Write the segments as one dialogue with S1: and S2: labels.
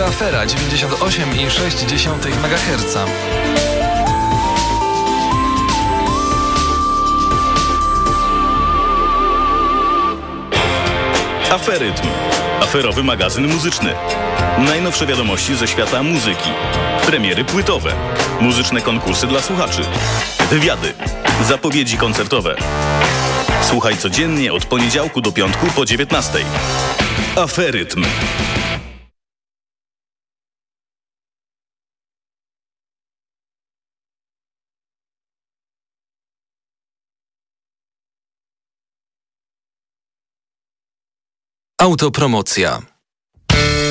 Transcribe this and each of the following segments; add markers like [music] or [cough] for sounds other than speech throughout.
S1: Radio Afera 98,6 MHz.
S2: Aferytm. Aferowy magazyn muzyczny. Najnowsze wiadomości ze świata muzyki. Premiery płytowe. Muzyczne konkursy dla słuchaczy. Wywiady. Zapowiedzi koncertowe. Słuchaj codziennie od poniedziałku do piątku po 19. Aferytm.
S1: Autopromocja.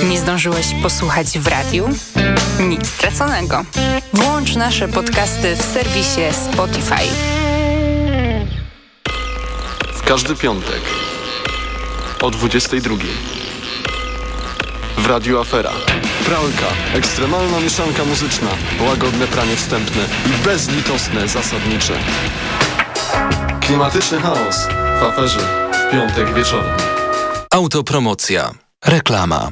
S3: Nie zdążyłeś posłuchać w radiu? Nic straconego. Włącz nasze podcasty w serwisie Spotify.
S4: W każdy piątek o 22. W Radiu Afera. Pralka, ekstremalna mieszanka muzyczna, łagodne pranie wstępne i bezlitosne zasadnicze. Klimatyczny chaos w aferze w piątek wieczorem.
S1: Autopromocja. Reklama.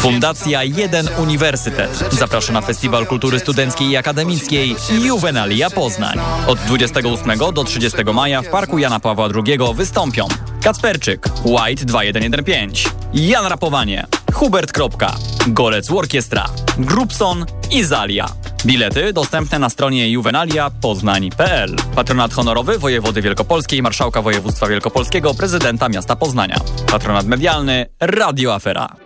S5: Fundacja Jeden Uniwersytet zaprasza na Festiwal Kultury Studenckiej i Akademickiej Juvenalia Poznań. Od 28 do 30 maja w Parku Jana Pawła II wystąpią Kacperczyk, White 2115, Jan Rapowanie, Hubert Kropka, Golec Orkiestra, Grupson i Zalia. Bilety dostępne na stronie juvenalia.poznań.pl. Patronat honorowy wojewody wielkopolskiej, marszałka województwa wielkopolskiego, prezydenta miasta Poznania. Patronat medialny Radio Afera.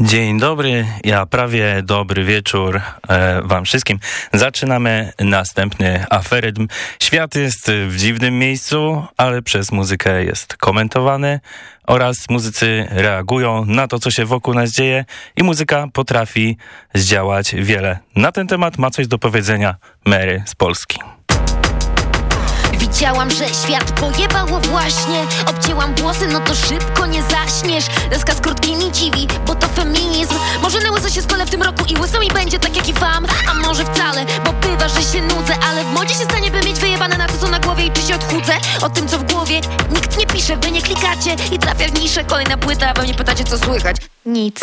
S6: Dzień dobry, ja prawie dobry wieczór e, wam wszystkim. Zaczynamy następny aferytm. Świat jest w dziwnym miejscu, ale przez muzykę jest komentowany oraz muzycy reagują na to, co się wokół nas dzieje i muzyka potrafi zdziałać wiele. Na ten temat ma coś do powiedzenia Mary z Polski.
S7: Widziałam, że świat pojebało właśnie. Obcięłam włosy, no to szybko nie zaśniesz. Deska z krótkimi dziwi, bo to feminizm. Może na łyso się spalę w tym roku i łyso mi będzie tak jak i wam. A może wcale, bo bywa, że się nudzę Ale w modzie się stanie, by mieć wyjebane na to co na głowie i czy się odchudzę? O tym co w głowie nikt nie pisze, wy nie klikacie I trafia w niszę. Kolejna płyta, a wy mnie pytacie co słychać Nic.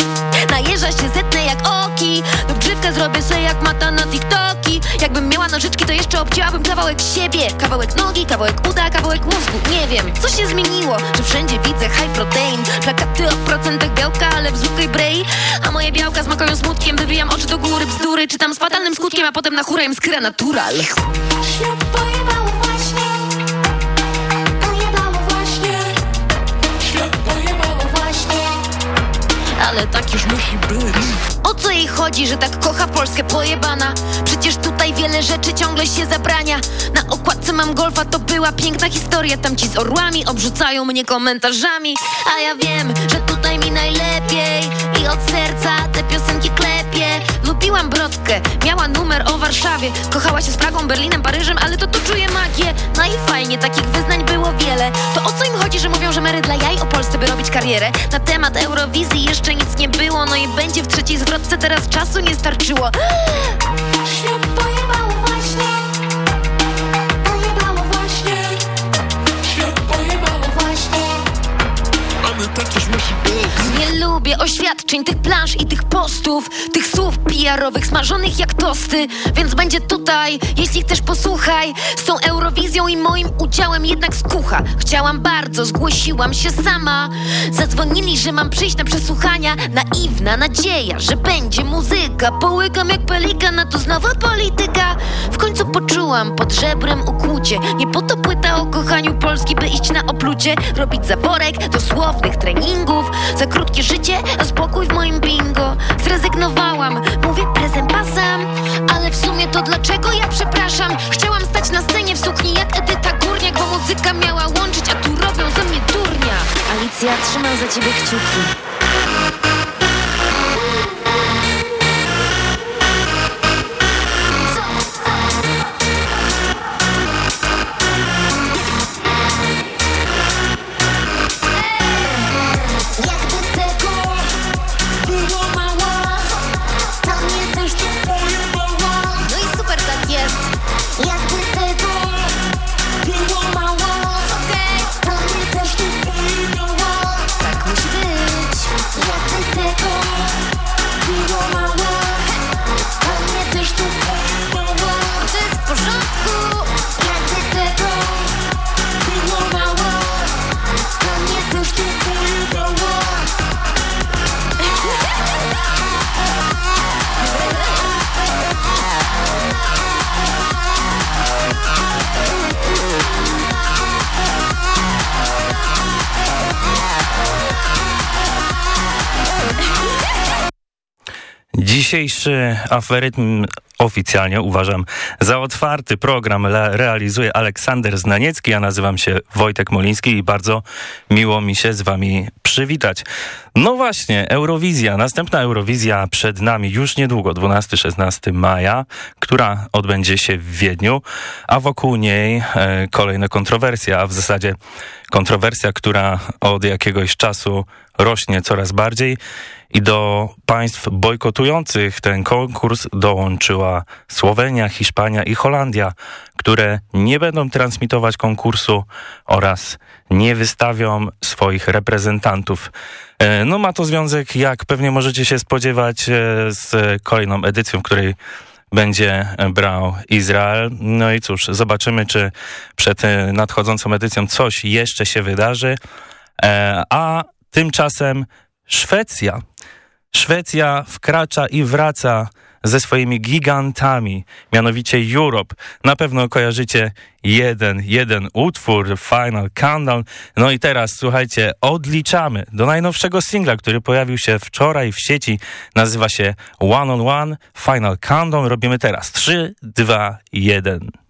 S7: Najeżdża się zetnę jak oki Lub zrobię sobie jak mata na TikToki. Jakbym miała nożyczki, to jeszcze obcięłabym kawałek siebie. Kawałek nogi, kawałek uda, kawałek mózgu Nie wiem, co się zmieniło, że wszędzie widzę high protein. Plakaty o procentach białka, ale w zwykłej brei. A moje białka smakują smutkiem Wywijam oczy do góry, bzdury. Czytam z fatalnym skutkiem, a potem na chórę im skra natural.
S8: Świat pojebało
S7: ale tak już musi być. O co jej chodzi, że tak kocha Polskę pojebana? Przecież tutaj wiele rzeczy ciągle się zabrania. Na okładce mam golfa, to była piękna historia. Tam ci z orłami obrzucają mnie komentarzami. A ja wiem, że tutaj mi najlepiej I od serca te piosenki klepie Lubiłam Brodkę, miała numer o Warszawie. Kochała się z Pragą, Berlinem, Paryżem Ale to tu czuję magię. No i fajnie, takich wyznań było wiele. To o co im chodzi, że mówią, że Mary dla jaj o Polsce by robić karierę? Na temat Eurowizji jeszcze nic nie było No i będzie w trzeciej zwrotce, teraz czasu nie starczyło [gasps] lubię oświadczeń, tych plansz i tych postów Tych słów PR-owych smażonych jak tosty. Więc będzie tutaj, jeśli chcesz posłuchaj. Z tą Eurowizją i moim udziałem jednak skucha. Chciałam bardzo, zgłosiłam się sama. Zadzwonili, że mam przyjść na przesłuchania. Naiwna nadzieja, że będzie muzyka. Połykam jak pelikan, a to znowu polityka. W końcu poczułam pod żebrem ukłucie. Nie po to płyta o kochaniu Polski, by iść na oplucie. Robić zaworek dosłownych treningów Za krótkie życie, a spokój w moim bingo. Zrezygnowałam, mówię prezent pasam Ale w sumie to dlaczego? Ja przepraszam Chciałam stać na scenie w sukni jak Edyta Górniak Bo muzyka miała łączyć, a tu robią ze mnie durnia. Alicja, trzymam za ciebie kciuki
S6: Dzisiejszy aferytm oficjalnie uważam za otwarty program realizuje Aleksander Znaniecki. Ja nazywam się Wojtek Moliński i bardzo miło mi się z wami przywitać. No właśnie, Eurowizja, następna Eurowizja przed nami już niedługo, 12-16 maja, która odbędzie się w Wiedniu, a wokół niej e, kolejne kontrowersje, a w zasadzie kontrowersja, która od jakiegoś czasu rośnie coraz bardziej i do państw bojkotujących ten konkurs dołączyła Słowenia, Hiszpania i Holandia, które nie będą transmitować konkursu oraz nie wystawią swoich reprezentantów. E, No ma to związek, jak pewnie możecie się spodziewać, e, z kolejną edycją, w której będzie brał Izrael. No i cóż, zobaczymy, czy przed nadchodzącą edycją coś jeszcze się wydarzy. E, A tymczasem Szwecja. Szwecja wkracza i wraca ze swoimi gigantami, mianowicie Europe. Na pewno kojarzycie jeden, jeden utwór, Final Countdown. No i teraz, słuchajcie, odliczamy do najnowszego singla, który pojawił się wczoraj w sieci. Nazywa się One on One, Final Countdown. Robimy teraz 3, 2, 1.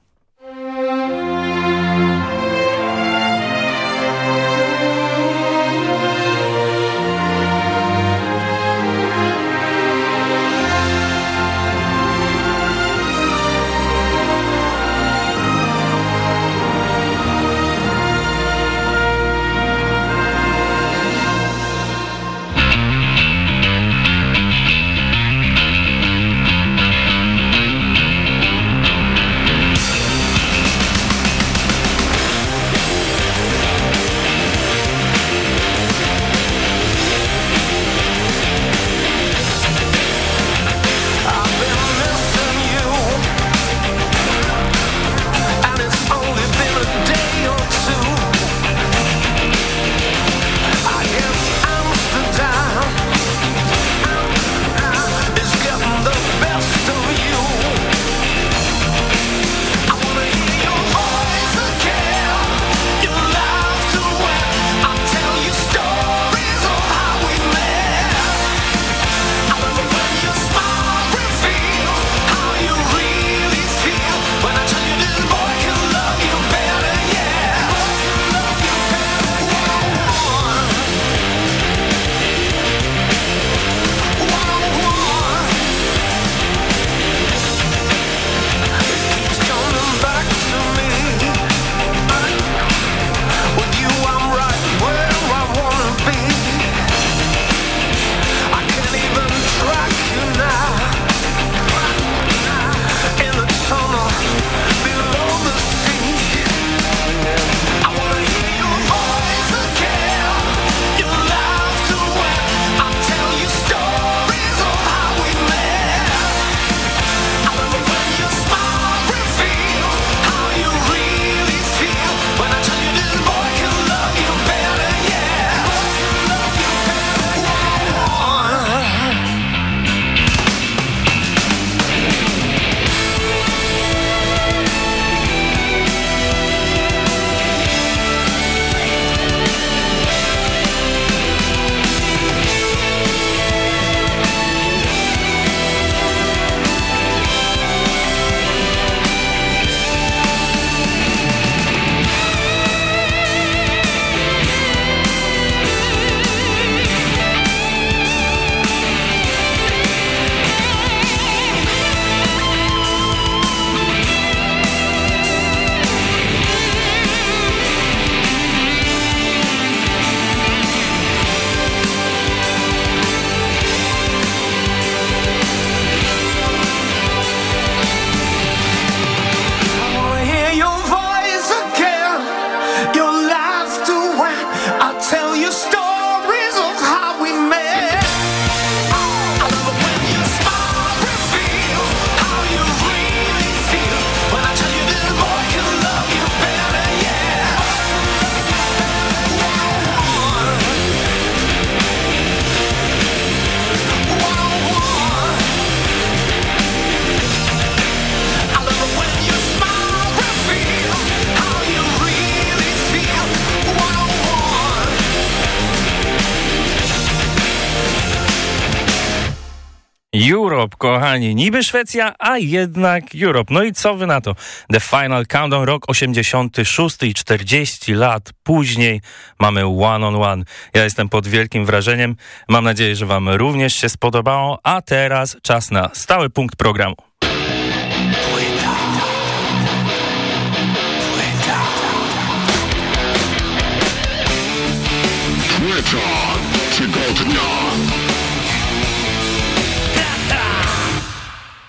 S6: Europe, kochani. Niby Szwecja, a jednak Europe. No i co wy na to? The Final Countdown, rok 86 i 40 lat później mamy One on One. Ja jestem pod wielkim wrażeniem. Mam nadzieję, że wam również się spodobało. A teraz czas na stały punkt programu.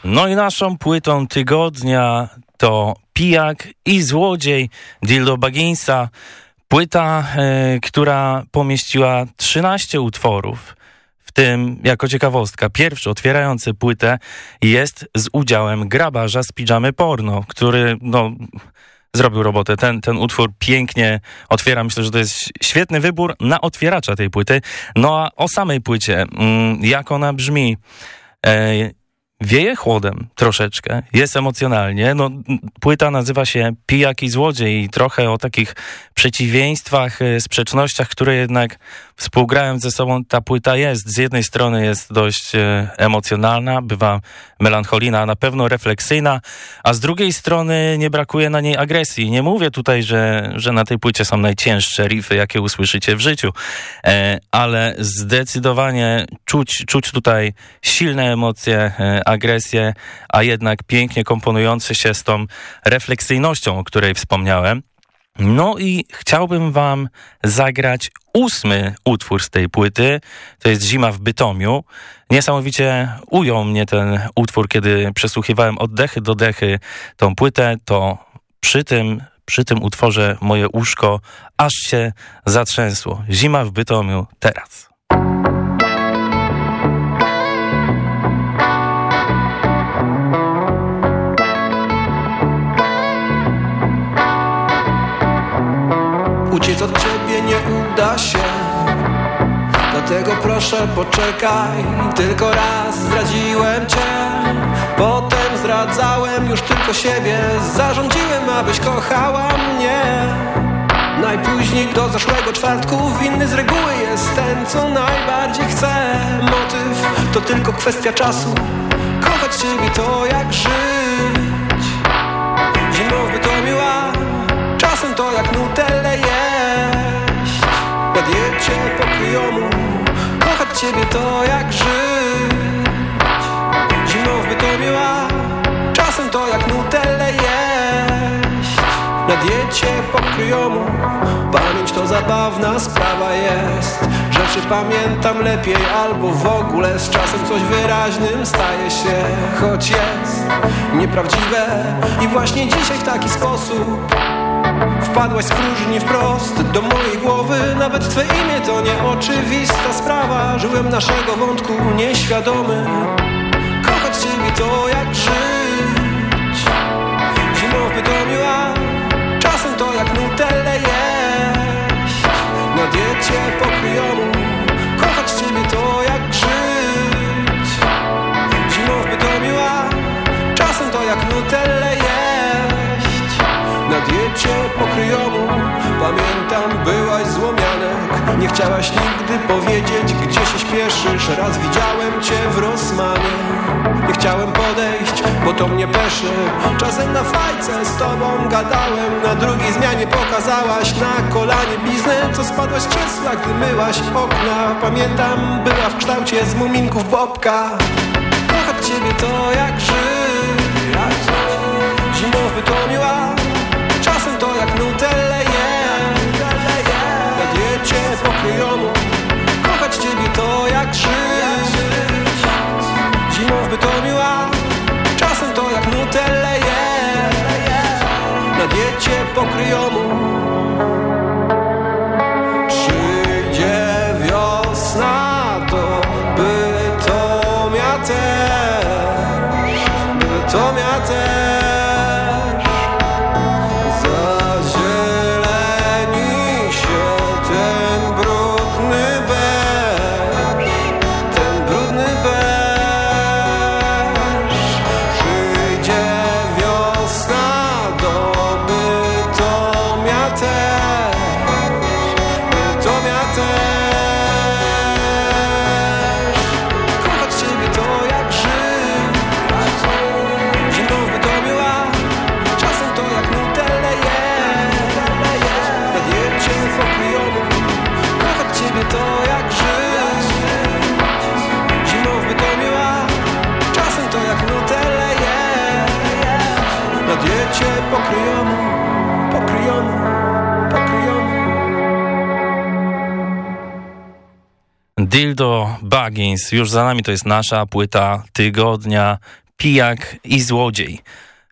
S6: No i naszą płytą tygodnia to Pijak i Złodziej Dildo Bagginsa. Płyta, e, która pomieściła 13 utworów. W tym, jako ciekawostka, pierwszy otwierający płytę jest z udziałem grabarza z pijamy porno, który no, zrobił robotę. Ten, ten utwór pięknie otwiera. Myślę, że to jest świetny wybór na otwieracza tej płyty. No a o samej płycie, mm, jak ona brzmi... E, wieje chłodem troszeczkę, jest emocjonalnie. No, płyta nazywa się Pijak i Złodziej i trochę o takich przeciwieństwach, e, sprzecznościach, które jednak współgrają ze sobą. Ta płyta jest, z jednej strony jest dość e, emocjonalna, bywa melancholijna, a na pewno refleksyjna, a z drugiej strony nie brakuje na niej agresji. Nie mówię tutaj, że, że na tej płycie są najcięższe riffy, jakie usłyszycie w życiu, e, ale zdecydowanie czuć, czuć tutaj silne emocje, e, agresję, a jednak pięknie komponujące się z tą refleksyjnością, o której wspomniałem. No i chciałbym wam zagrać ósmy utwór z tej płyty. To jest Zima w Bytomiu. Niesamowicie ujął mnie ten utwór, kiedy przesłuchiwałem oddechy do dechy tą płytę, to przy tym, przy tym utworze moje uszko aż się zatrzęsło. Zima w Bytomiu teraz.
S9: Uciec od ciebie nie uda się. Dlatego proszę poczekaj Tylko raz zdradziłem cię. Potem zdradzałem już tylko siebie. Zarządziłem, abyś kochała mnie. Najpóźniej do zeszłego czwartku Winny z reguły jest ten, co najbardziej chcę. Motyw to tylko kwestia czasu. Kochać ciebie to jak żyć. Zimowy to miła Czasem to jak nutelle kryjomu Kochać ciebie to jak żyć. Zimowy to miła Czasem to jak nutelle jeść. Na diecie po kryjomu Pamięć to zabawna sprawa jest. Rzeczy pamiętam lepiej albo w ogóle. Z czasem coś wyraźnym staje się. Choć jest nieprawdziwe I właśnie dzisiaj w taki sposób Wpadłaś z próżni wprost do mojej głowy. Nawet twe imię to nieoczywista sprawa. Żyłem naszego wątku nieświadomy. Kochać ciebie to jak żyć. Zimowy to miła Czasem to jak nutelle jeść. Na diecie chciałaś nigdy powiedzieć, gdzie się śpieszysz. Raz widziałem cię w Rosmanie Nie chciałem podejść, bo to mnie peszy. Czasem na fajce z tobą gadałem. Na drugiej zmianie pokazałaś na kolanie bliznę Co spadłaś z krzesła, gdy myłaś okna. Pamiętam, była w kształcie z muminków Bobka. Kochać ciebie to jak żyć. To miła. Czasem to jak nutelle jeść Diecie po Kochać ciebie to jak żyć. Zimowy to miła Czasem to jak nutelle jeść Na diecie po Na diecie pokryjomu, pokryjomu, pokryjomu
S6: Dildo Baggins, już za nami to jest nasza płyta tygodnia Pijak i Złodziej.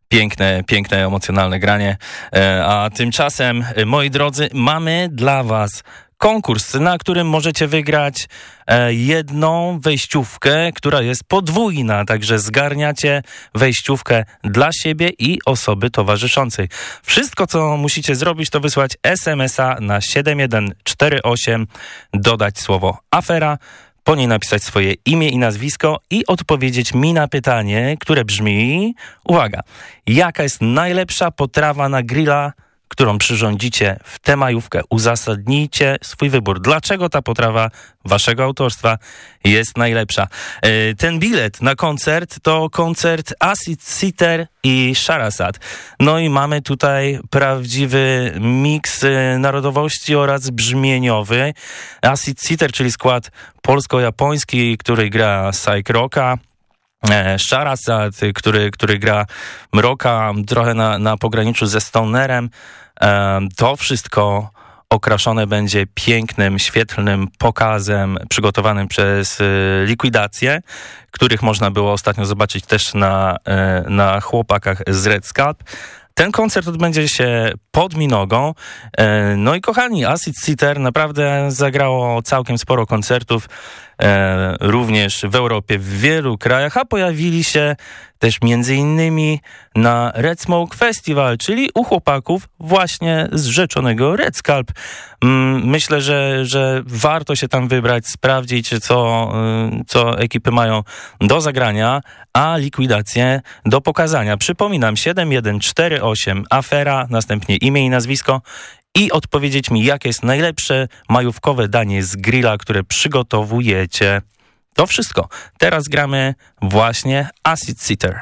S6: Piękne, piękne, emocjonalne granie. E, A tymczasem, e, moi drodzy, mamy dla was konkurs, na którym możecie wygrać e, jedną wejściówkę, która jest podwójna, także zgarniacie wejściówkę dla siebie i osoby towarzyszącej. Wszystko, co musicie zrobić, to wysłać SMS-a na 7148, dodać słowo afera, po niej napisać swoje imię i nazwisko i odpowiedzieć mi na pytanie, które brzmi, uwaga, jaka jest najlepsza potrawa na grilla, którą przyrządzicie w tę majówkę? Uzasadnijcie swój wybór. Dlaczego ta potrawa waszego autorstwa jest najlepsza? E, Ten bilet na koncert to koncert Acid Sitter i Sharasat. No i mamy tutaj prawdziwy miks e, narodowości oraz brzmieniowy. Acid Sitter, czyli skład polsko-japoński, który gra psych rocka, e, Sharasat, który, który gra mroka trochę na, na pograniczu ze Stonerem. To wszystko okraszone będzie pięknym, świetlnym pokazem przygotowanym przez e, likwidację, których można było ostatnio zobaczyć też na, e, na chłopakach z Red Scalp. Ten koncert odbędzie się pod Minogą. E, No i kochani, Acid Sitter naprawdę zagrało całkiem sporo koncertów, również w Europie, w wielu krajach, a pojawili się też między innymi na Red Smoke Festival, czyli u chłopaków właśnie z rzeczonego Red Scalp. Mm, Myślę, że, że warto się tam wybrać, sprawdzić, co, y, co ekipy mają do zagrania, a likwidację do pokazania. Przypominam, 7148 afera, następnie imię i nazwisko i odpowiedzieć mi, jakie jest najlepsze majówkowe danie z grilla, które przygotowujecie. To wszystko. Teraz gramy właśnie Acid Sitter.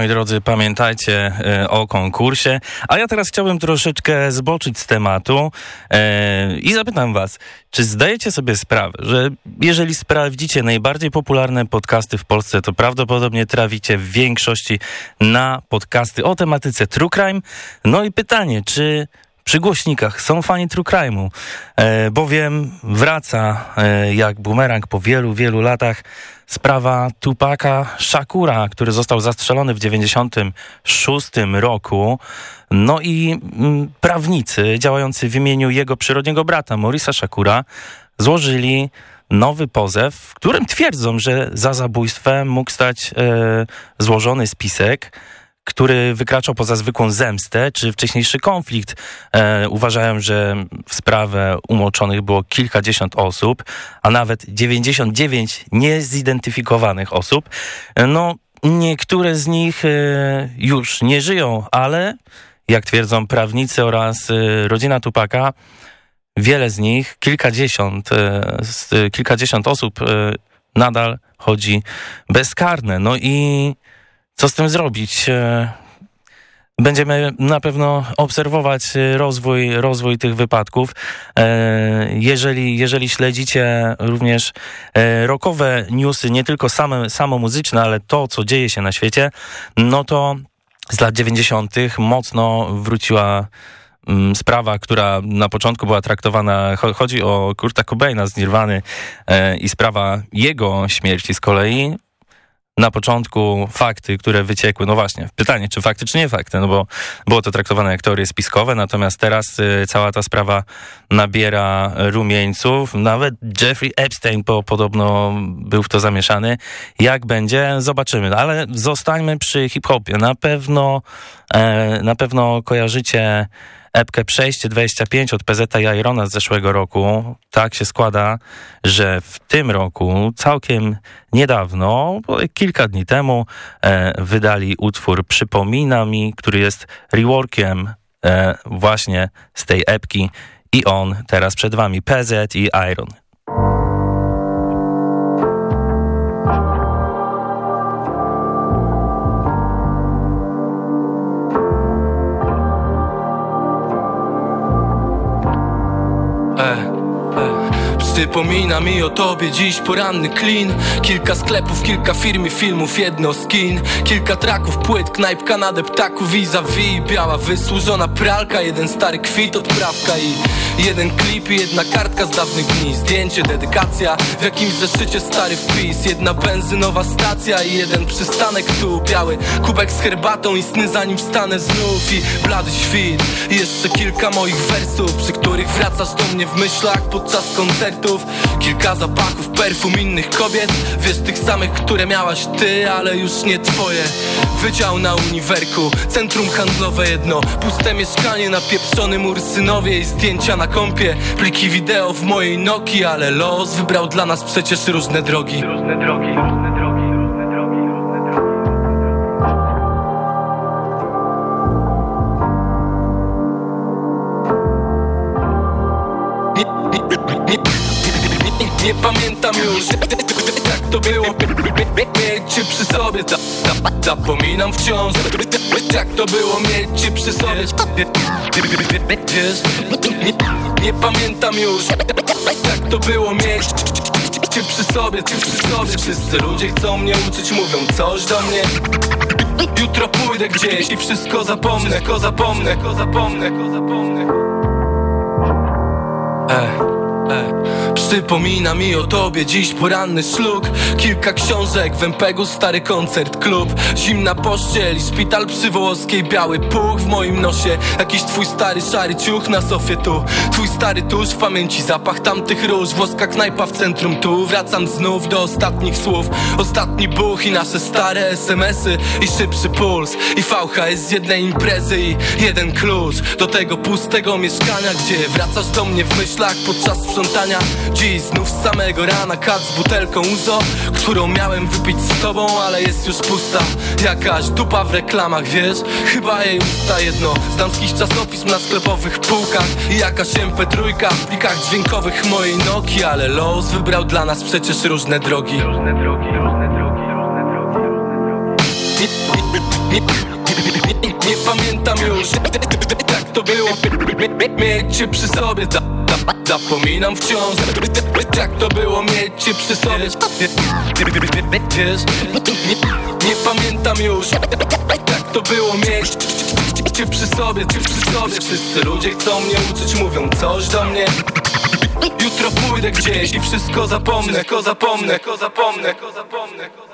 S6: Moi drodzy, pamiętajcie e, o konkursie. A ja teraz chciałbym troszeczkę zboczyć z tematu e, i zapytam was, czy zdajecie sobie sprawę, że jeżeli sprawdzicie najbardziej popularne podcasty w Polsce, to prawdopodobnie traficie w większości na podcasty o tematyce True Crime? No i pytanie, czy przy głośnikach są fani True Crime'u, e, bowiem wraca jak bumerang po wielu, wielu latach sprawa Tupaka Shakura, który został zastrzelony w 96 roku. No i mm, prawnicy działający w imieniu jego przyrodniego brata, Morisa Shakura, złożyli nowy pozew, w którym twierdzą, że za zabójstwem mógł stać e, złożony spisek, który wykraczał poza zwykłą zemstę czy wcześniejszy konflikt. E, uważają, że w sprawę umoczonych było kilkadziesiąt osób, a nawet 99 niezidentyfikowanych osób. E, no, niektóre z nich e, już nie żyją, ale jak twierdzą prawnicy oraz e, rodzina Tupaka, wiele z nich, kilkadziesiąt, e, kilkadziesiąt osób nadal chodzi bezkarne. No i co z tym zrobić? E, Będziemy na pewno obserwować e, rozwój, rozwój tych wypadków. E, Jeżeli, jeżeli śledzicie również e, rockowe newsy, nie tylko same, samo muzyczne, ale to, co dzieje się na świecie, no to z lat 90. mocno wróciła mm, sprawa, która na początku była traktowana, cho- chodzi o Kurta Cobaina z Nirwany i sprawa jego śmierci z kolei. Na początku fakty, które wyciekły, no właśnie, pytanie, czy fakty, czy nie fakty, no bo było to traktowane jak teorie spiskowe, natomiast teraz y, cała ta sprawa nabiera rumieńców. Nawet Jeffrey Epstein po, podobno był w to zamieszany. Jak będzie, zobaczymy. Ale zostańmy przy hip-hopie. Na pewno, e, na pewno kojarzycie epkę Przejście 25 od PZ i Irona z zeszłego roku. Tak się składa, że w tym roku, całkiem niedawno, kilka dni temu, e, wydali utwór Przypomina mi, który jest reworkiem e, właśnie z tej epki i on teraz przed wami, PZ i Iron.
S10: Przypomina mi o tobie dziś poranny klin. Kilka sklepów, kilka firm i filmów, jedno skin Kilka traków, płyt, knajp, kanadę, ptaków vis-a-vis. Biała wysłużona pralka, jeden stary kwit, odprawka i Jeden klip i jedna kartka z dawnych dni. Zdjęcie, dedykacja, w jakimś zeszycie stary wpis. Jedna benzynowa stacja i jeden przystanek tu. Biały kubek z herbatą i sny zanim wstanę znów. I blady świt I jeszcze kilka moich wersów Przy których wracasz do mnie w myślach podczas Kilka zapachów, perfum innych kobiet. Wiesz tych samych, które miałaś ty, ale już nie twoje. Wydział na uniwerku, centrum handlowe jedno. Puste mieszkanie na pieprzonym Ursynowie I zdjęcia na kompie, pliki wideo w mojej Nokii Ale los wybrał dla nas przecież różne drogi. Różne drogi, Mieć cię przy sobie za, za, Zapominam wciąż Jak to było mieć cię przy sobie nie, nie pamiętam już Jak to było mieć cię przy sobie, cię przy sobie Wszyscy ludzie chcą mnie uczyć, mówią coś do mnie Jutro pójdę gdzieś i wszystko zapomnę, wszystko zapomnę, wszystko zapomnę, zapomnę. Ej. Przypomina mi o tobie dziś poranny szluk Kilka książek w MPG-u, stary koncert, klub. Zimna pościel szpital przy Wołoskiej Biały puch w moim nosie. Jakiś twój stary szary ciuch na sofie tu. Twój stary tusz w pamięci zapach tamtych róż. Włoska knajpa w centrum tu. Wracam znów do ostatnich słów. Ostatni buch i nasze stare smsy I szybszy puls. I VHS z jednej imprezy. I jeden klucz do tego pustego mieszkania Gdzie wracasz do mnie w myślach podczas sprzątania Dziś znów z samego rana kat z butelką uzo Którą miałem wypić z tobą, ale jest już pusta Jakaś dupa w reklamach, wiesz? Chyba jej usta jedno Z damskich czasopism na sklepowych półkach I jakaś MP3 w plikach dźwiękowych mojej Nokii Ale los wybrał dla nas przecież różne drogi Różne drogi, różne drogi, różne drogi, różne drogi nie, pamiętam już Jak to było Mieć cię przy sobie Zapominam wciąż Jak to było mieć cię przy sobie Wiesz, nie, pamiętam już Jak to było mieć cię przy sobie, cię przy sobie Wszyscy ludzie chcą mnie uczyć, mówią coś do mnie Jutro pójdę gdzieś i wszystko zapomnę, wszystko zapomnę, wszystko zapomnę, wszystko zapomnę.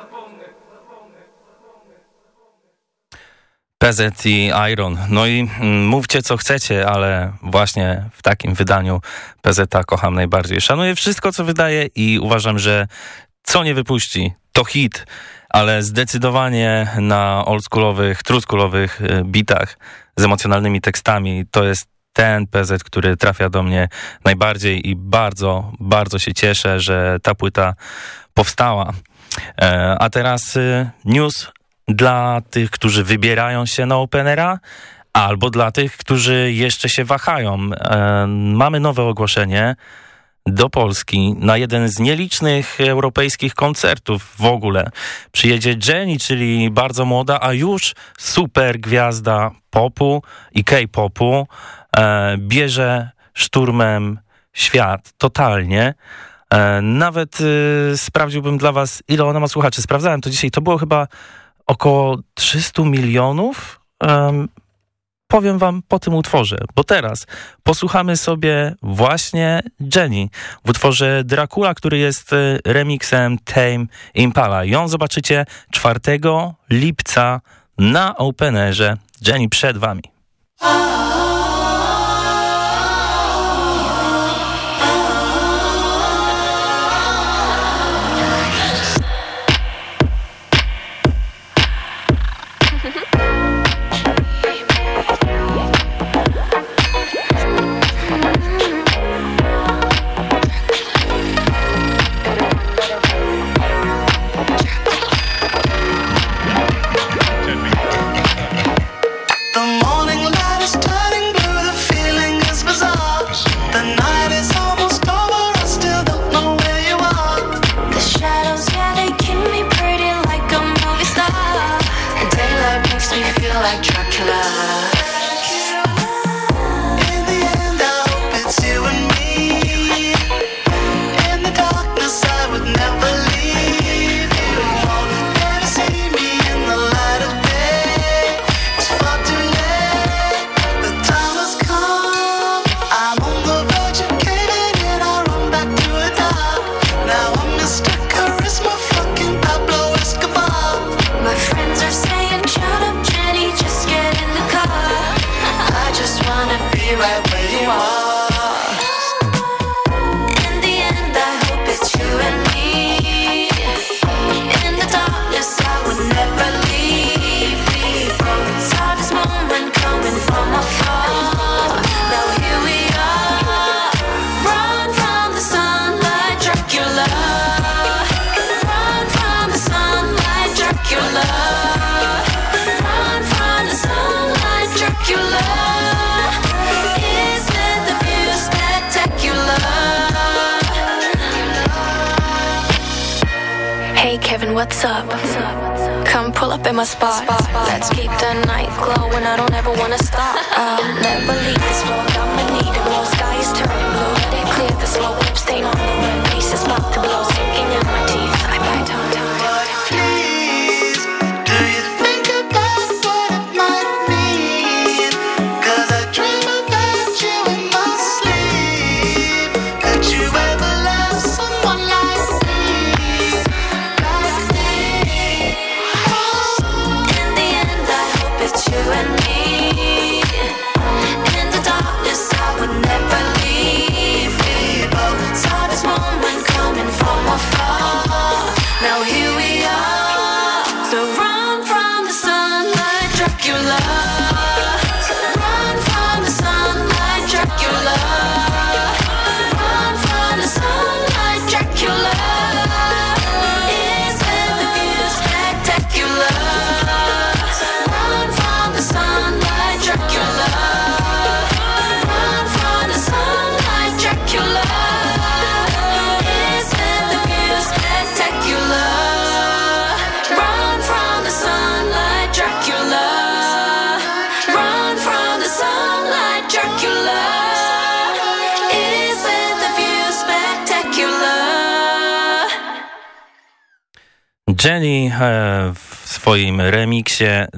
S11: PZ i Iron. No i mm, mówcie co chcecie, ale właśnie w takim wydaniu PZ kocham najbardziej. Szanuję wszystko co wydaje i uważam, że co nie wypuści to hit, ale zdecydowanie na oldschoolowych, trueschoolowych y, bitach z emocjonalnymi tekstami to jest ten PZ, który trafia do mnie najbardziej i bardzo, bardzo się cieszę, że ta płyta powstała. E, a teraz y, news dla tych, którzy wybierają się na Openera, albo dla tych, którzy jeszcze się wahają. E, mamy nowe ogłoszenie do Polski na jeden z nielicznych europejskich koncertów w ogóle. Przyjedzie Jenny, czyli bardzo młoda, a już super gwiazda popu i K-popu. E, bierze szturmem świat totalnie. E, nawet y, sprawdziłbym dla was, ile ona ma słuchaczy. Sprawdzałem to dzisiaj. To było chyba około 300 milionów. Um, powiem wam po tym utworze, bo teraz posłuchamy sobie właśnie Jenny w utworze Dracula, który jest y, remixem Tame Impala. Ją zobaczycie 4 lipca na Openerze. Jenny przed wami.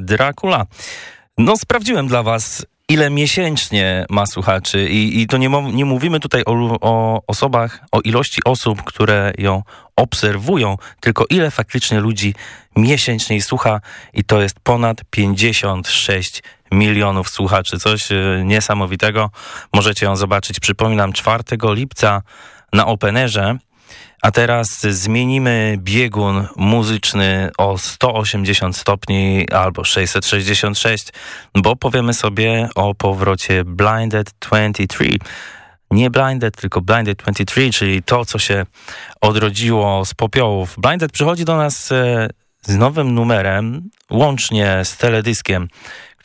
S12: Dracula.
S6: No, sprawdziłem dla Was, ile miesięcznie ma słuchaczy i, i to nie, nie mówimy tutaj o, o osobach, o ilości osób, które ją obserwują, tylko ile faktycznie ludzi miesięcznie słucha i to jest ponad 56 milionów słuchaczy. Coś e, niesamowitego. Możecie ją zobaczyć, przypominam, 4 lipca na Openerze. A teraz zmienimy biegun muzyczny o 180 stopni albo 666, bo powiemy sobie o powrocie Blinded 23. Nie Blinded, tylko Blinded 23, czyli to, co się odrodziło z popiołów. Blinded przychodzi do nas e, z nowym numerem, łącznie z teledyskiem,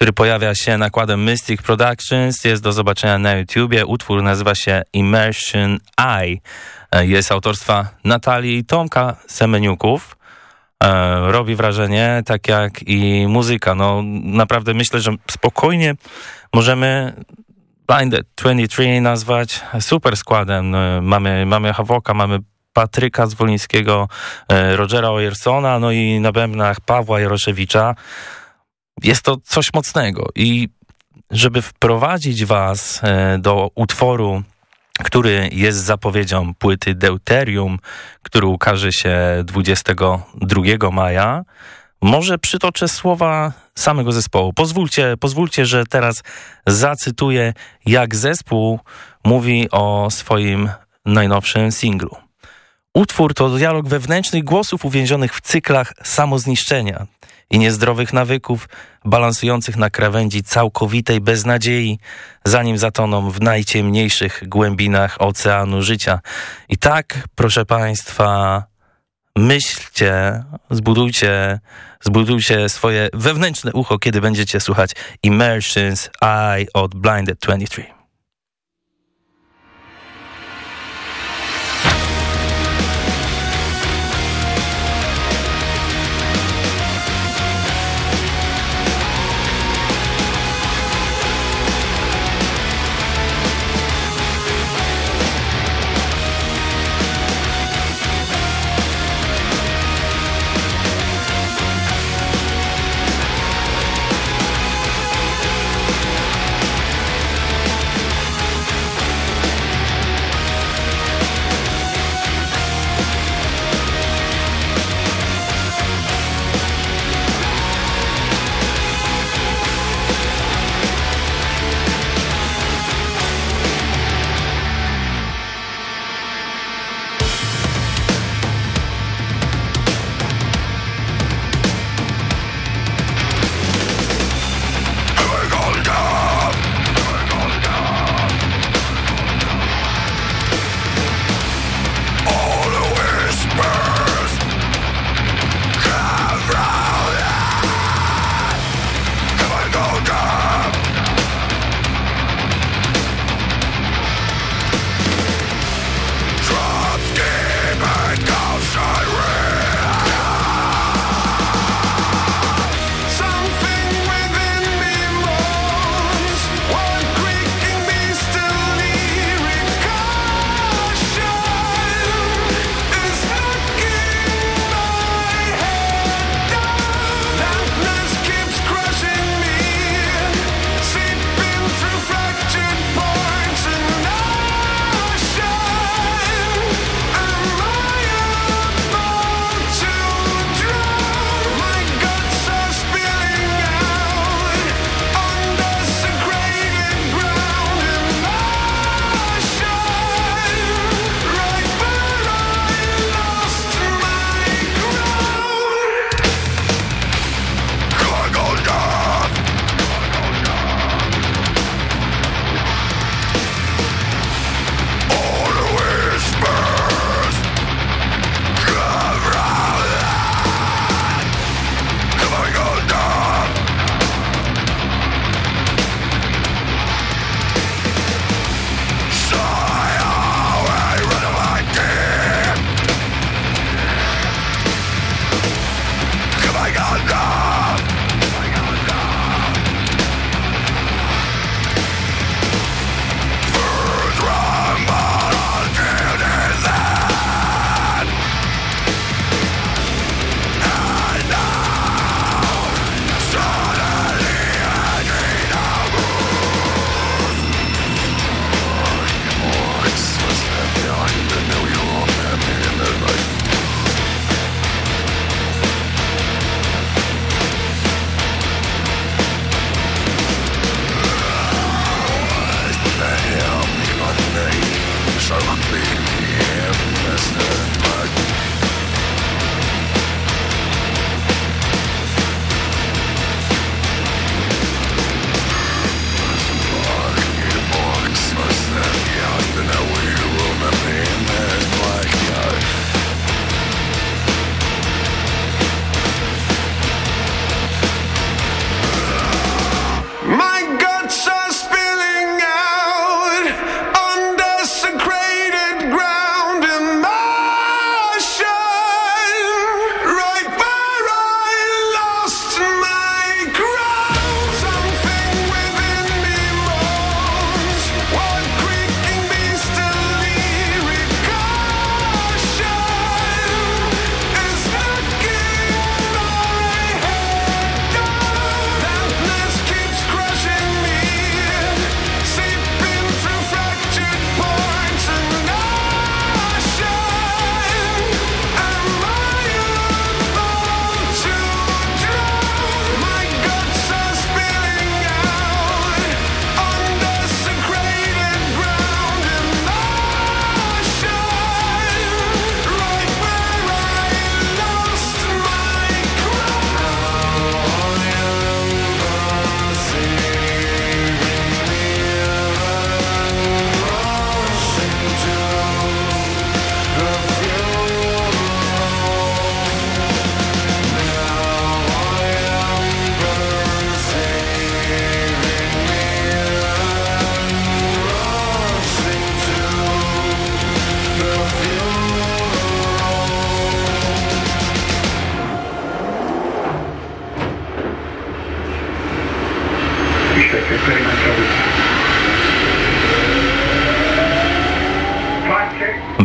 S6: który pojawia się nakładem Mystic Productions. Jest do zobaczenia na YouTubie. Utwór nazywa się Immersion Eye. E, Jest autorstwa Natalii i Tomka Semeniuków. E, robi wrażenie, tak jak i muzyka. No naprawdę myślę, że spokojnie możemy Blinded 23 nazwać super składem. E, Mamy, mamy Hawoka, mamy Patryka Zwolińskiego, e, Rogera Ojersona, no i na bębnach Pawła Jaroszewicza. Jest to coś mocnego i żeby wprowadzić was e, do utworu, który jest zapowiedzią płyty Deuterium, który ukaże się 22 maja, może przytoczę słowa samego zespołu. Pozwólcie, pozwólcie, że teraz zacytuję, jak zespół mówi o swoim najnowszym singlu. Utwór to dialog wewnętrznych głosów uwięzionych w cyklach samozniszczenia i niezdrowych nawyków, balansujących na krawędzi całkowitej beznadziei, zanim zatoną w najciemniejszych głębinach oceanu życia. I tak, proszę Państwa, myślcie, zbudujcie, zbudujcie swoje wewnętrzne ucho, kiedy będziecie słuchać Immersions Eye od Blinded 23.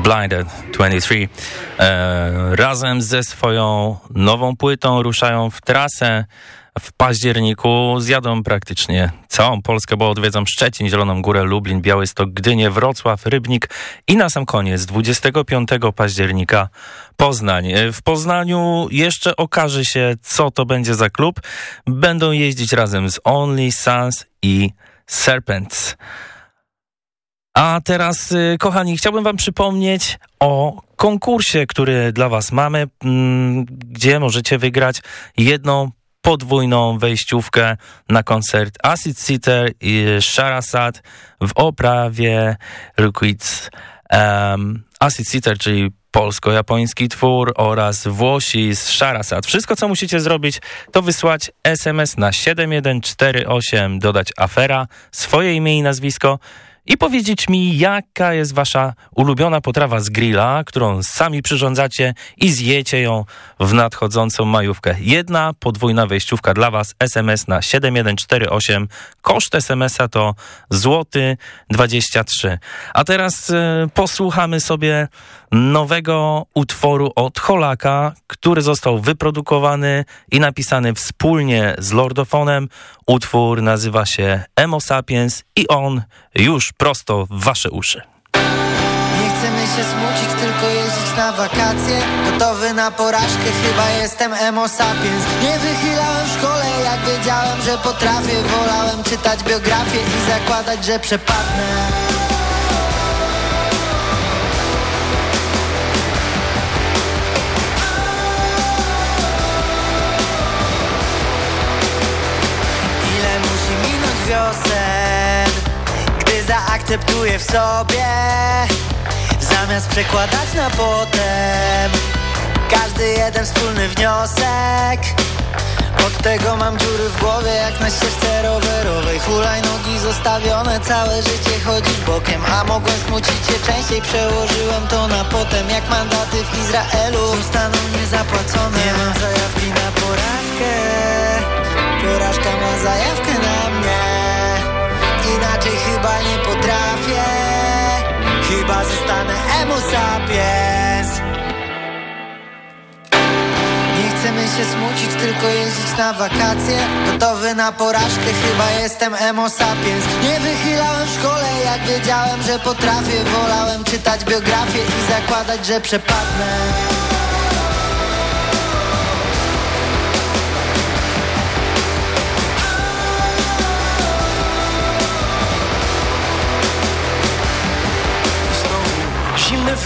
S6: Blinded 23. E, razem ze swoją nową płytą ruszają w trasę w październiku. Zjadą praktycznie całą Polskę, bo odwiedzą Szczecin, Zieloną Górę, Lublin, Białystok, Gdynię, Wrocław, Rybnik i na sam koniec 25 października Poznań. E, W Poznaniu jeszcze okaże się, co to będzie za klub. Będą jeździć razem z Only Sons i Serpents. A teraz, y, kochani, chciałbym wam przypomnieć o konkursie, który dla was mamy, mm, gdzie możecie wygrać jedną podwójną wejściówkę na koncert Acid Sitter i Sharasat w oprawie Liquids. Um, Acid Sitter, czyli polsko-japoński twór oraz Włosi z Sharasat. Wszystko, co musicie zrobić, to wysłać SMS na 7148, dodać afera, swoje imię i nazwisko i powiedzieć mi, jaka jest wasza ulubiona potrawa z grilla, którą sami przyrządzacie i zjecie ją w nadchodzącą majówkę. Jedna podwójna wejściówka dla was, SMS na 7148. Koszt SMS-a to złoty 23. A teraz y, posłuchamy sobie nowego utworu od Holaka, który został wyprodukowany i napisany wspólnie z Lordofonem. Utwór nazywa się Emo Sapiens i on już prosto w wasze uszy.
S13: Nie chcemy się smucić, tylko jeździć na wakacje Gotowy na porażkę, chyba jestem emo sapiens Nie wychylałem w szkole, jak wiedziałem, że potrafię Wolałem czytać biografię i zakładać, że przepadnę wiosen Gdy zaakceptuję w sobie. Zamiast przekładać na potem Każdy jeden wspólny wniosek. Od tego mam dziury w głowie jak na ścieżce rowerowej. Hulajnogi zostawione, całe życie chodzić bokiem. A mogłem smucić się częściej, przełożyłem to na potem. Jak mandaty w Izraelu zostaną niezapłacone. Nie mam zajawki na porażkę. Porażka ma zajawkę na mnie Inaczej chyba nie potrafię. Chyba zostanę emo sapiens. Nie chcemy się smucić, tylko jeździć na wakacje. Gotowy na porażkę, chyba jestem emo sapiens. Nie wychylałem w szkole, jak wiedziałem, że potrafię. Wolałem czytać biografię i zakładać, że przepadnę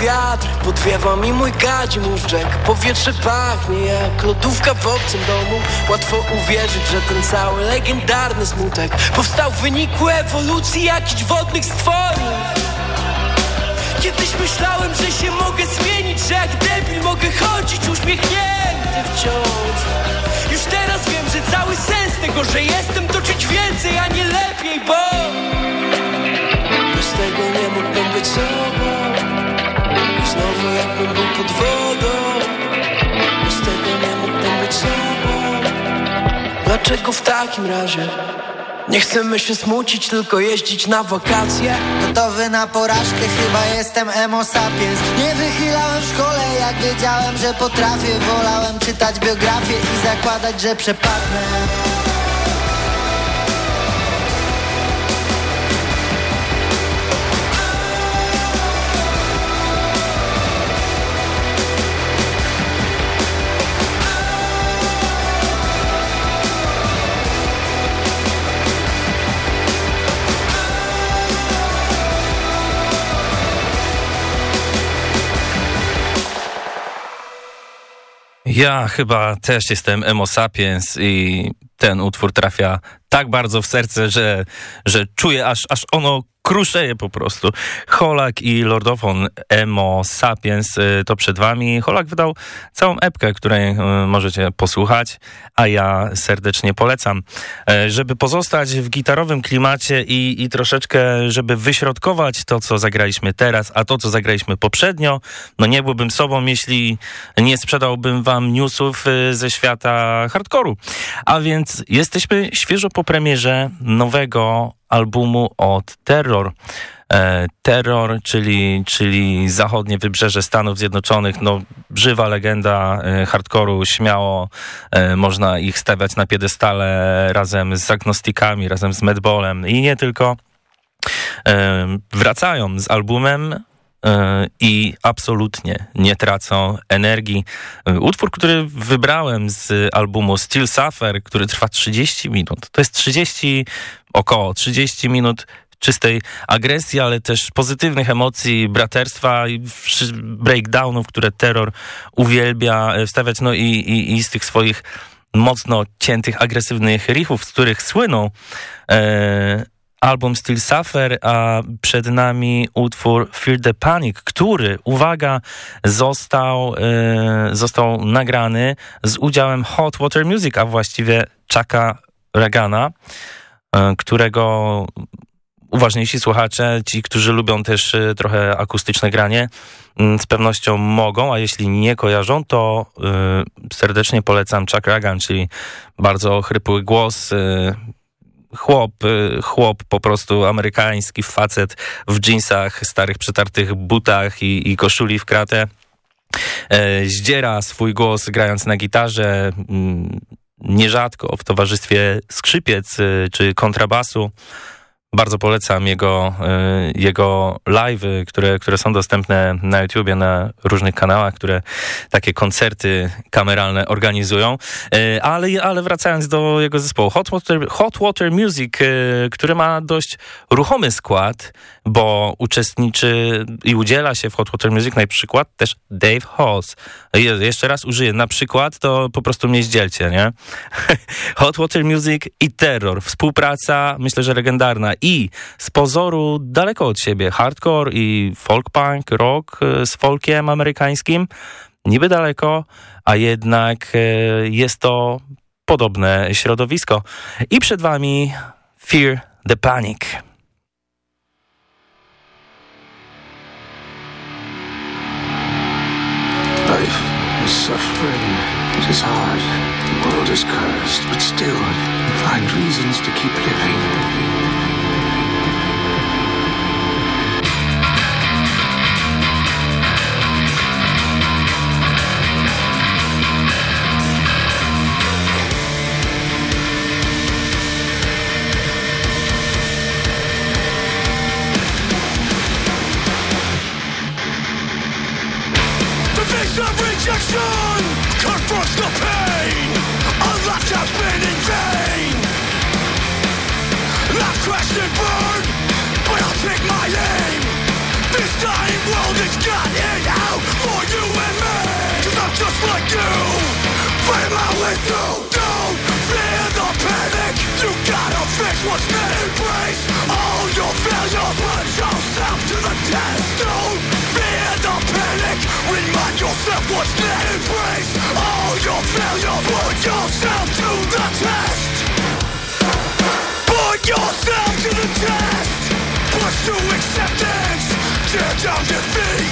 S9: wiatr Podwiewa mi mój gadzi móżdżek Powietrze pachnie jak lodówka w obcym domu. Łatwo uwierzyć, że ten cały legendarny smutek Powstał w wyniku ewolucji jakichś wodnych stworów Kiedyś myślałem, że się mogę zmienić Że jak debil mogę chodzić uśmiechnięty wciąż. Już teraz wiem, że cały sens tego, że jestem To czuć więcej, a nie lepiej, bo Bez tego nie mógłbym być sobą znowu jakbym był pod wodą. Tego nie mógłbym być sobą. Dlaczego w takim razie? Nie chcemy się smucić, tylko jeździć na wakacje.
S13: Gotowy na porażkę, chyba jestem emo sapiens. Nie wychylałem w szkole, jak wiedziałem, że potrafię. Wolałem czytać biografię i zakładać, że przepadnę
S6: Ja chyba też jestem emo sapiens i ten utwór trafia tak bardzo w serce, że, że czuję aż, aż ono kruszeje po prostu. Holak i Lordofon Emo Sapiens y, to przed wami. Holak wydał całą epkę, której y, możecie posłuchać, a ja serdecznie polecam. E, Żeby pozostać w gitarowym klimacie i, i troszeczkę, żeby wyśrodkować to, co zagraliśmy teraz, a to, co zagraliśmy poprzednio, no nie byłbym sobą, jeśli nie sprzedałbym wam newsów y, ze świata hardkoru. A więc jesteśmy świeżo po premierze nowego albumu od Terror. E, Terror, czyli, czyli zachodnie wybrzeże Stanów Zjednoczonych, no żywa legenda e, hardkoru, śmiało e, można ich stawiać na piedestale razem z agnostikami, razem z Medballem i nie tylko. Wracają z albumem i absolutnie nie tracą energii. E, Utwór, który wybrałem z albumu Still Suffer, który trwa 30 minut. To jest 30, około 30 minut czystej agresji, ale też pozytywnych emocji, braterstwa i breakdownów, które terror uwielbia e, wstawiać, no i, i, i z tych swoich mocno ciętych, agresywnych riffów, z których słyną e, album Still Suffer, a przed nami utwór Feel the Panic, który, uwaga, został, e, został nagrany z udziałem Hot Water Music, a właściwie Chucka Regana, e, którego uważniejsi słuchacze, ci, którzy lubią też e, trochę akustyczne granie, mm, z pewnością mogą, a jeśli nie kojarzą, to serdecznie polecam Chuck Ragan, czyli bardzo chrypły głos, chłop, y, chłop po prostu amerykański facet w jeansach, starych przetartych butach i, i koszuli w kratę. E, zdziera swój głos grając na gitarze, mm, nierzadko w towarzystwie skrzypiec y, czy kontrabasu. Bardzo polecam jego, y, jego live'y, które, które są dostępne na YouTubie, na różnych kanałach, które takie koncerty kameralne organizują. Y, Ale, ale wracając do jego zespołu, Hot Water, Hot Water Music, y, który ma dość ruchomy skład, bo uczestniczy i udziela się w Hot Water Music na przykład też Dave. Je, jeszcze raz użyję na przykład, to po prostu mnie zdzielcie, nie? [laughs] Hot Water Music i Terror. Współpraca, myślę, że legendarna i z pozoru daleko od siebie. Hardcore i folk punk, rock y, z folkiem amerykańskim. Niby daleko, a jednak y, jest to podobne środowisko. I przed wami Fear the Panic.
S14: Life is suffering. It is hard. The world is cursed, but still, you find reasons to keep living.
S15: Yourself to the test. Push to acceptance. Tear down defeat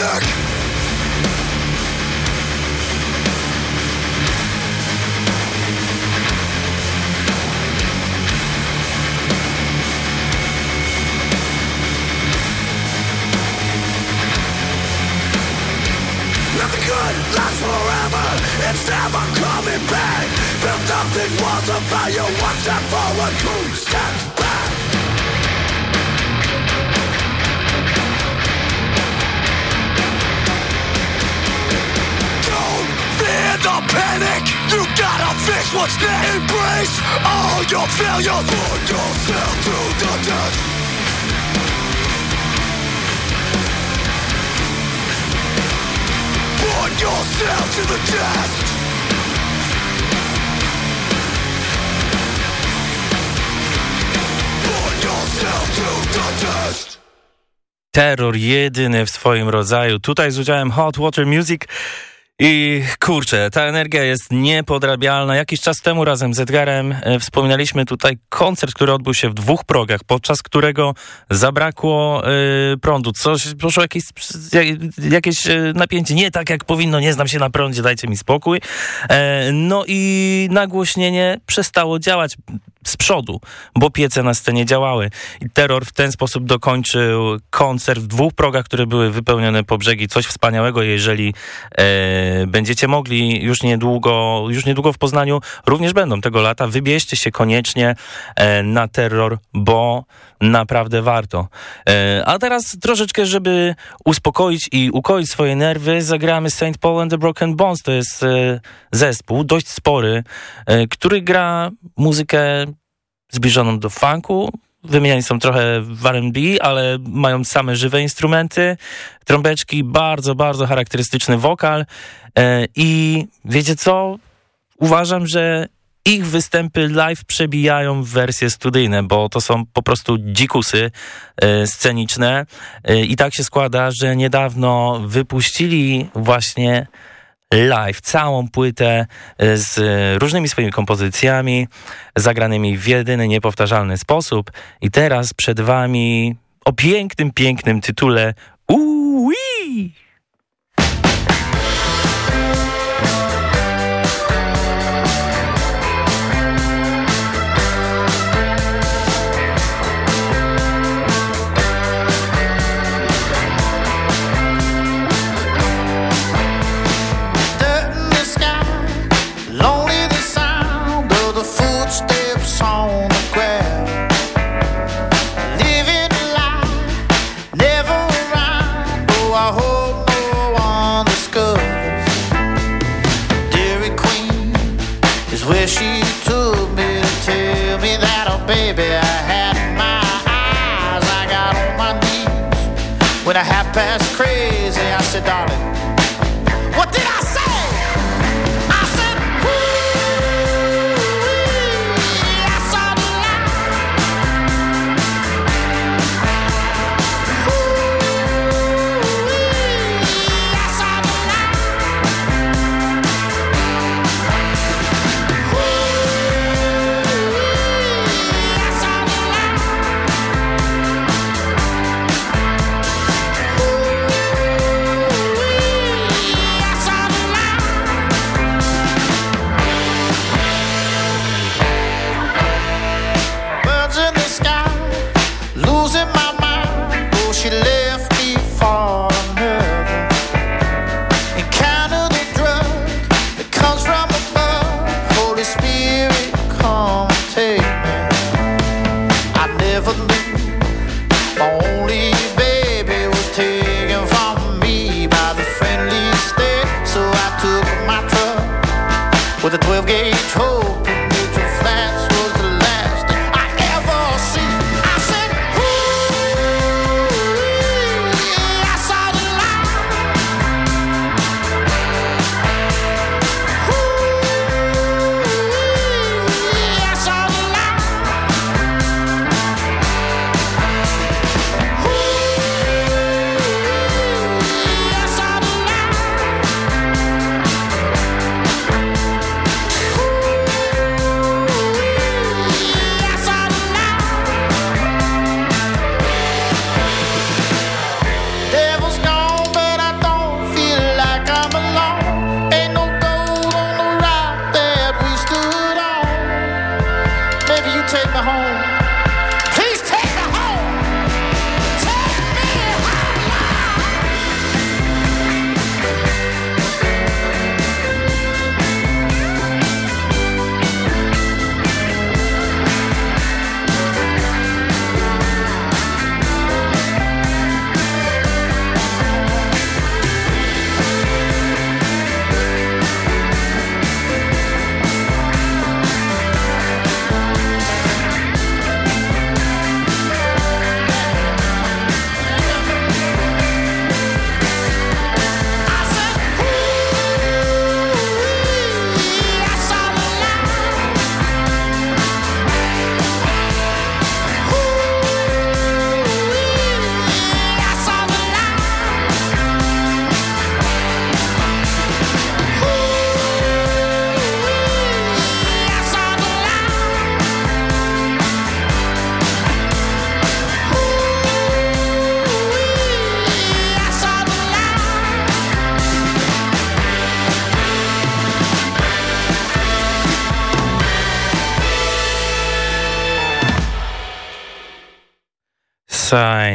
S15: Panic! Nothing good lasts forever. It's never coming back. Build up these walls of fire. One step forward, two steps the panic. You gotta fix what's embrace All your failures Put yourself to the test. Put yourself to the test.
S6: Terror jedyny w swoim rodzaju. Tutaj z udziałem Hot Water Music. I kurczę, ta energia jest niepodrabialna. Jakiś czas temu razem z Edgarem e, wspominaliśmy tutaj koncert, który odbył się w dwóch progach, podczas którego zabrakło e, prądu. Coś, proszę jakieś, jakieś e, napięcie. Nie tak jak powinno, nie znam się na prądzie, dajcie mi spokój. E, no i nagłośnienie przestało działać z przodu, bo piece na scenie działały. I terror w ten sposób dokończył koncert w dwóch progach, które były wypełnione po brzegi. Coś wspaniałego, jeżeli e, będziecie mogli już niedługo, już niedługo w Poznaniu, również będą tego lata. Wybierzcie się koniecznie e, na terror, bo naprawdę warto. E, a teraz troszeczkę, żeby uspokoić i ukoić swoje nerwy, zagramy St. Paul and the Broken Bones. To jest e, zespół dość spory, e, który gra muzykę zbliżoną do funku. Wymieniani są trochę w R&B, ale mają same żywe instrumenty, trąbeczki, bardzo, bardzo charakterystyczny wokal. I wiecie co? Uważam, że ich występy live przebijają wersje studyjne, bo to są po prostu dzikusy e, sceniczne. E, I tak się składa, że niedawno wypuścili właśnie live całą płytę e, z różnymi swoimi kompozycjami, zagranymi w jedyny, niepowtarzalny sposób. I teraz przed wami o pięknym, pięknym tytule Uwi!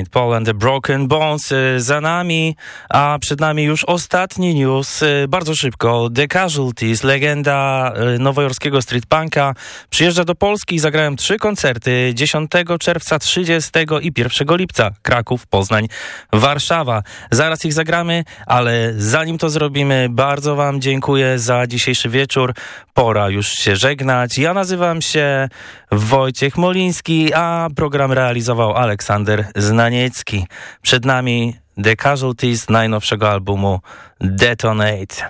S15: Inside, Paul and the Broken Bones y, za nami, a przed nami już ostatni news, y, bardzo szybko. The Casualties, legenda y, nowojorskiego street punka, przyjeżdża do Polski i zagrałem trzy koncerty 10 czerwca, 30 i 1 lipca. Kraków, Poznań, Warszawa. Zaraz ich zagramy, ale zanim to zrobimy, bardzo wam dziękuję za dzisiejszy wieczór. Pora już się żegnać. Ja nazywam się Wojciech Moliński, a program realizował Aleksander Znaniecki. Przed nami The Casualties najnowszego albumu Detonate.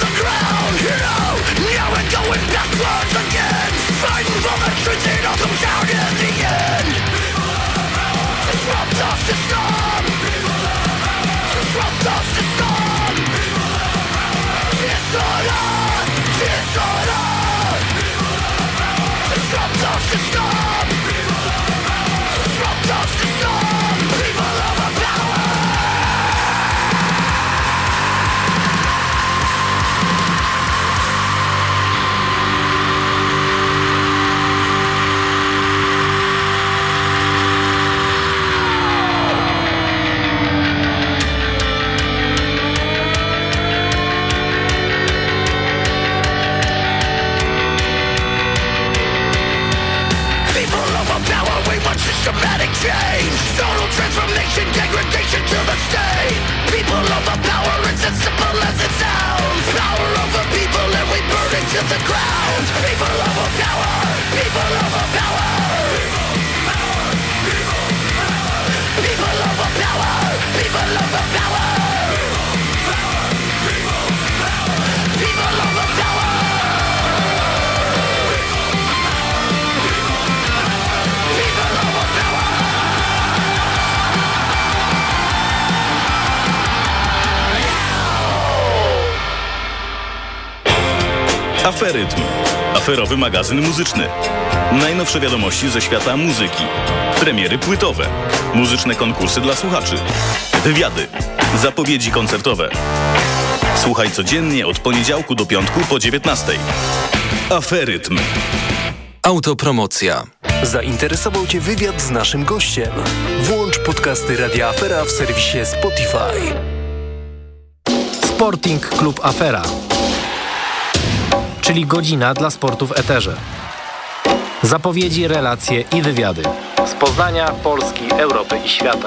S2: magazyn muzyczny. Najnowsze wiadomości ze świata muzyki. Premiery płytowe. Muzyczne konkursy dla słuchaczy. Wywiady. Zapowiedzi koncertowe. Słuchaj codziennie od poniedziałku do piątku po 19. Aferytm.
S1: Autopromocja.
S16: Zainteresował Cię wywiad z naszym gościem? Włącz podcasty Radia Afera w serwisie Spotify.
S17: Sporting Klub Afera, czyli godzina dla sportu w eterze. Zapowiedzi, relacje i wywiady z Poznania, Polski, Europy i świata.